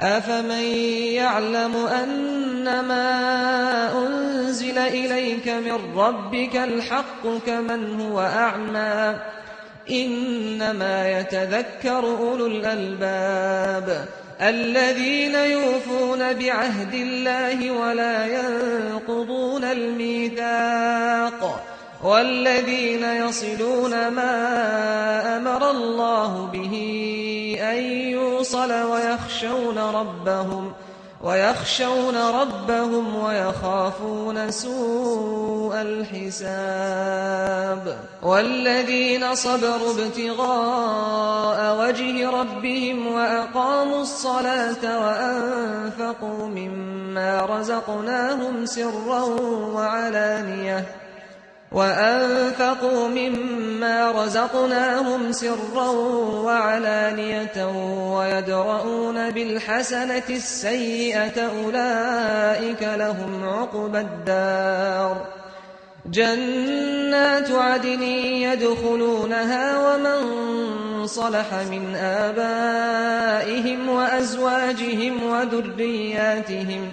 أفمن يعلم أنما أنزل إليك من ربك الحق كمن هو أعمى إنما يتذكر أولو الألباب الذين يوفون بعهد الله ولا ينقضون الميثاق والذين يصلون ما أمر الله به أن يوصل ويخشون ربهم ويخشون ربهم ويخافون سوء الحساب. والذين صبروا ابتغاء وجه ربهم وأقاموا الصلاة وأنفقوا مما رزقناهم سرا وعلانية. وأنفقوا مما رزقناهم سرا وعلانية ويدرؤون بالحسنة السيئة أولئك لهم عقب الدار جنات عدن يدخلونها ومن صلح من آبائهم وأزواجهم وذرياتهم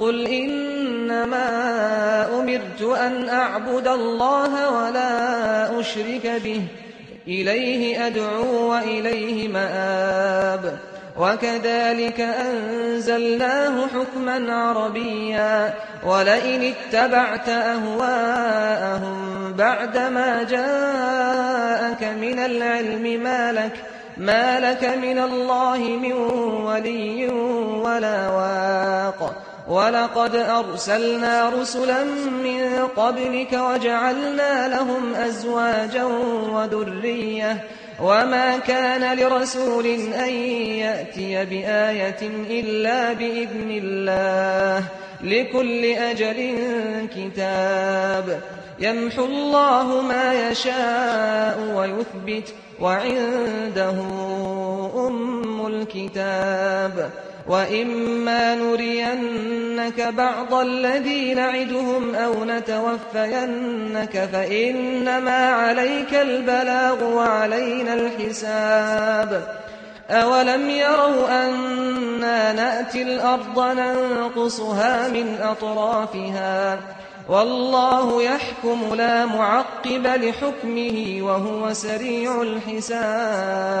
قل إنما أمرت أن أعبد الله ولا أشرك به. إليه أدعو وإليه مآب. وكذلك أنزلناه حكما عربيا. ولئن اتبعت أهواءهم بعدما جاءك من العلم ما لك ما لك من الله من ولي ولا واق. ولقد أرسلنا رسلا من قبلك وجعلنا لهم أزواجا وذرية وما كان لرسول أن يأتي بآية إلا بإذن الله لكل أجل كتاب يمحو الله ما يشاء ويثبت وعنده أم الكتاب وإما نرينك بعض الذي نعدهم أو نتوفينك فإنما عليك البلاغ وعلينا الحساب أولم يروا أنا نأتي الأرض ننقصها من أطرافها والله يحكم لا معقب لحكمه وهو سريع الحساب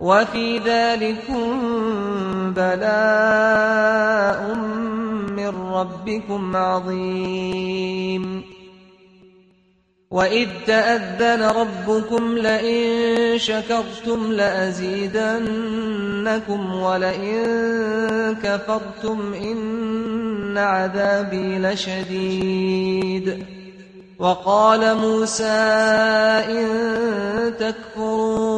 وفي ذلكم بلاء من ربكم عظيم. وإذ تأذن ربكم لئن شكرتم لأزيدنكم ولئن كفرتم إن عذابي لشديد. وقال موسى إن تكفروا أنتم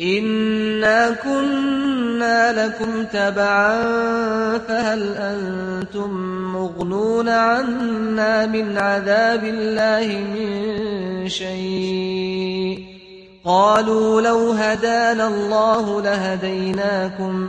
إنا كنا لكم تبعا فهل أنتم مغنون عنا من عذاب الله من شيء قالوا لو هدانا الله لهديناكم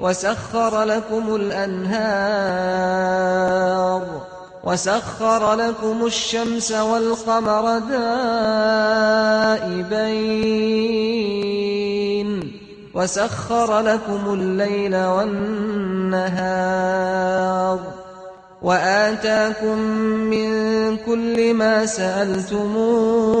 وسخر لكم الأنهار وسخر لكم الشمس والقمر دائبين وسخر لكم الليل والنهار وآتاكم من كل ما سألتموه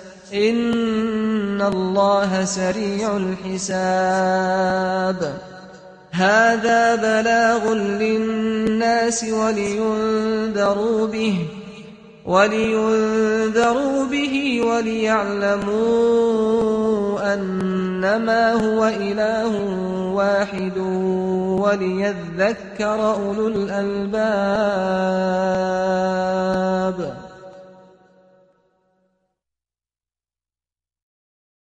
إن الله سريع الحساب هذا بلاغ للناس ولينذروا به ولينذروا به وليعلموا أنما هو إله واحد وليذكر أولو الألباب